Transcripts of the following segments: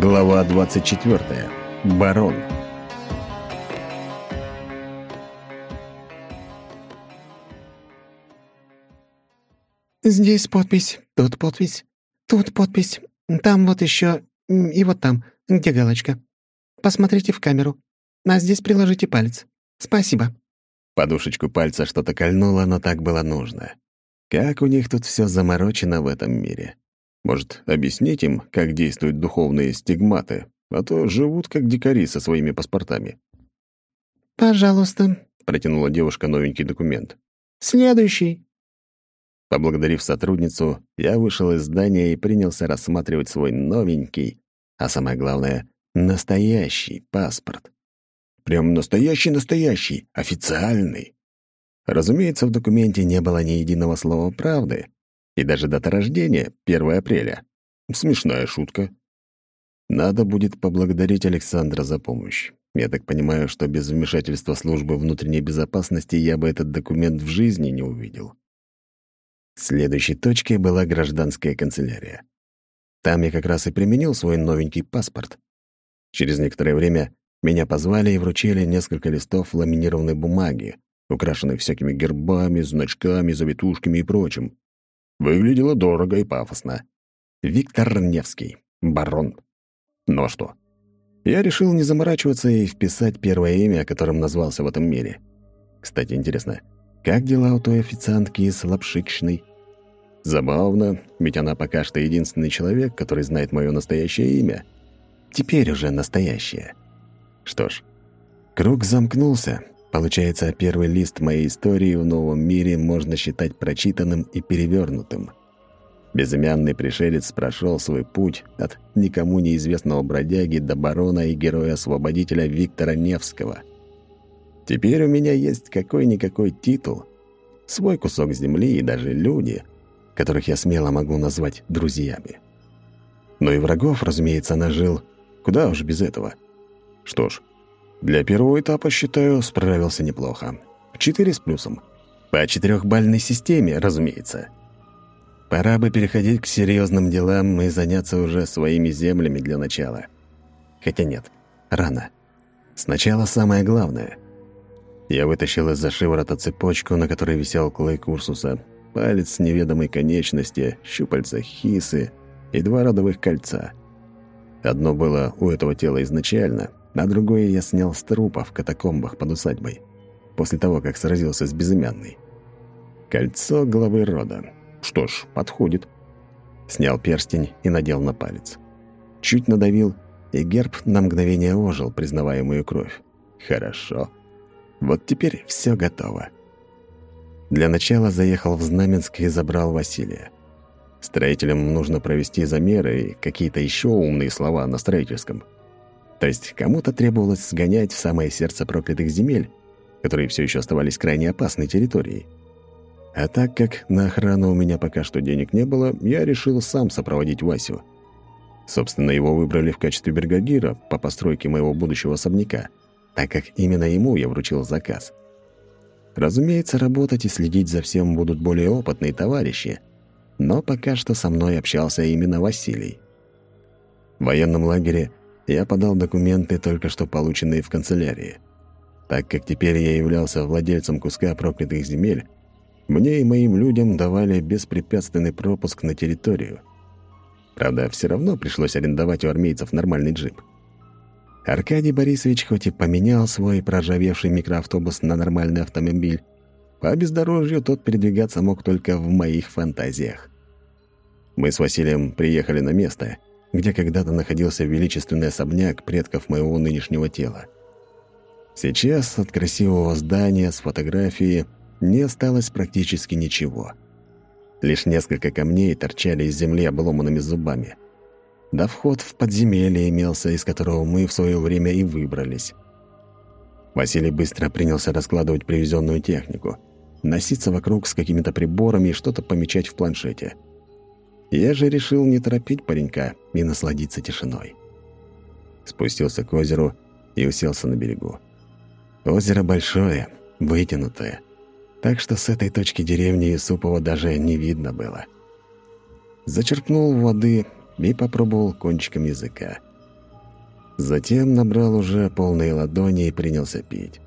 Глава 24. Барон. Здесь подпись, тут подпись, тут подпись, там вот еще и вот там, где галочка. Посмотрите в камеру. А здесь приложите палец. Спасибо. Подушечку пальца что-то кольнуло, но так было нужно. Как у них тут все заморочено в этом мире. Может, объяснить им, как действуют духовные стигматы, а то живут как дикари со своими паспортами. «Пожалуйста», — протянула девушка новенький документ. «Следующий». Поблагодарив сотрудницу, я вышел из здания и принялся рассматривать свой новенький, а самое главное — настоящий паспорт. Прям настоящий-настоящий, официальный. Разумеется, в документе не было ни единого слова правды, и даже дата рождения — 1 апреля. Смешная шутка. Надо будет поблагодарить Александра за помощь. Я так понимаю, что без вмешательства службы внутренней безопасности я бы этот документ в жизни не увидел. Следующей точкой была гражданская канцелярия. Там я как раз и применил свой новенький паспорт. Через некоторое время меня позвали и вручили несколько листов ламинированной бумаги, украшенной всякими гербами, значками, завитушками и прочим. Выглядело дорого и пафосно. Виктор Невский, барон. Ну а что? Я решил не заморачиваться и вписать первое имя, которым назвался в этом мире. Кстати, интересно, как дела у той официантки из Лапшичной? Забавно, ведь она пока что единственный человек, который знает мое настоящее имя. Теперь уже настоящее. Что ж, круг замкнулся, Получается, первый лист моей истории в новом мире можно считать прочитанным и перевернутым. Безымянный пришелец прошел свой путь от никому неизвестного бродяги до барона и героя-освободителя Виктора Невского. Теперь у меня есть какой-никакой титул, свой кусок земли и даже люди, которых я смело могу назвать друзьями. Но и врагов, разумеется, нажил. Куда уж без этого. Что ж, для первого этапа, считаю, справился неплохо. Четыре с плюсом. По четырехбальной системе, разумеется. Пора бы переходить к серьезным делам и заняться уже своими землями для начала. Хотя нет, рано. Сначала самое главное. Я вытащил из-за шиворота цепочку, на которой висел клейк Урсуса, палец неведомой конечности, щупальца хисы и два родовых кольца. Одно было у этого тела изначально, а другое я снял с трупа в катакомбах под усадьбой, после того, как сразился с безымянной. Кольцо главы рода. Что ж, подходит. Снял перстень и надел на палец. Чуть надавил, и герб на мгновение ожил, признавая мою кровь. Хорошо. Вот теперь все готово. Для начала заехал в Знаменск и забрал Василия. Строителям нужно провести замеры и какие-то еще умные слова на строительском – то есть кому-то требовалось сгонять в самое сердце проклятых земель, которые все еще оставались крайне опасной территорией. А так как на охрану у меня пока что денег не было, я решил сам сопроводить Васю. Собственно, его выбрали в качестве бригадира по постройке моего будущего особняка, так как именно ему я вручил заказ. Разумеется, работать и следить за всем будут более опытные товарищи, но пока что со мной общался именно Василий. В военном лагере я подал документы, только что полученные в канцелярии. Так как теперь я являлся владельцем куска проклятых земель, мне и моим людям давали беспрепятственный пропуск на территорию. Правда, все равно пришлось арендовать у армейцев нормальный джип. Аркадий Борисович хоть и поменял свой проржавевший микроавтобус на нормальный автомобиль, по бездорожью тот передвигаться мог только в моих фантазиях. Мы с Василием приехали на место — где когда-то находился величественный особняк предков моего нынешнего тела. Сейчас от красивого здания с фотографией не осталось практически ничего. Лишь несколько камней торчали из земли обломанными зубами. Да вход в подземелье имелся, из которого мы в свое время и выбрались. Василий быстро принялся раскладывать привезенную технику, носиться вокруг с какими-то приборами и что-то помечать в планшете – я же решил не торопить паренька и насладиться тишиной. Спустился к озеру и уселся на берегу. Озеро большое, вытянутое, так что с этой точки деревни Юсупова даже не видно было. Зачерпнул воды и попробовал кончиком языка. Затем набрал уже полные ладони и принялся пить.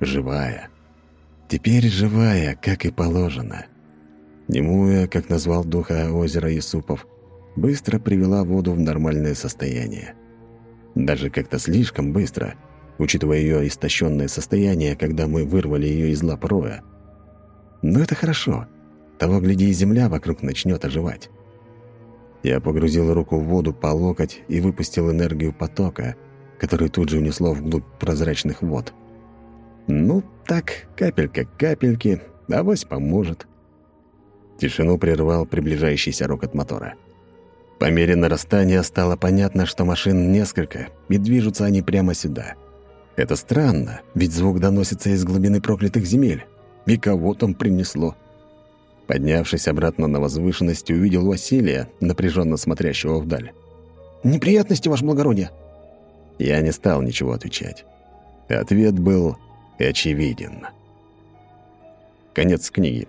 Живая. Теперь живая, как и положено. Немуя, как назвал духа озера Юсупов, быстро привела воду в нормальное состояние. Даже как-то слишком быстро, учитывая ее истощенное состояние, когда мы вырвали ее из лап роя. Но это хорошо. Того, гляди, и земля вокруг начнет оживать. Я погрузил руку в воду по локоть и выпустил энергию потока, который тут же унесло вглубь прозрачных вод. Ну, так, капелька капельки, авось поможет. Тишину прервал приближающийся рокот мотора. По мере нарастания стало понятно, что машин несколько, и движутся они прямо сюда. Это странно, ведь звук доносится из глубины проклятых земель. И кого там принесло? Поднявшись обратно на возвышенность, увидел Василия, напряженно смотрящего вдаль. «Неприятности, ваше благородие!» Я не стал ничего отвечать. Ответ был очевиден. Конец книги.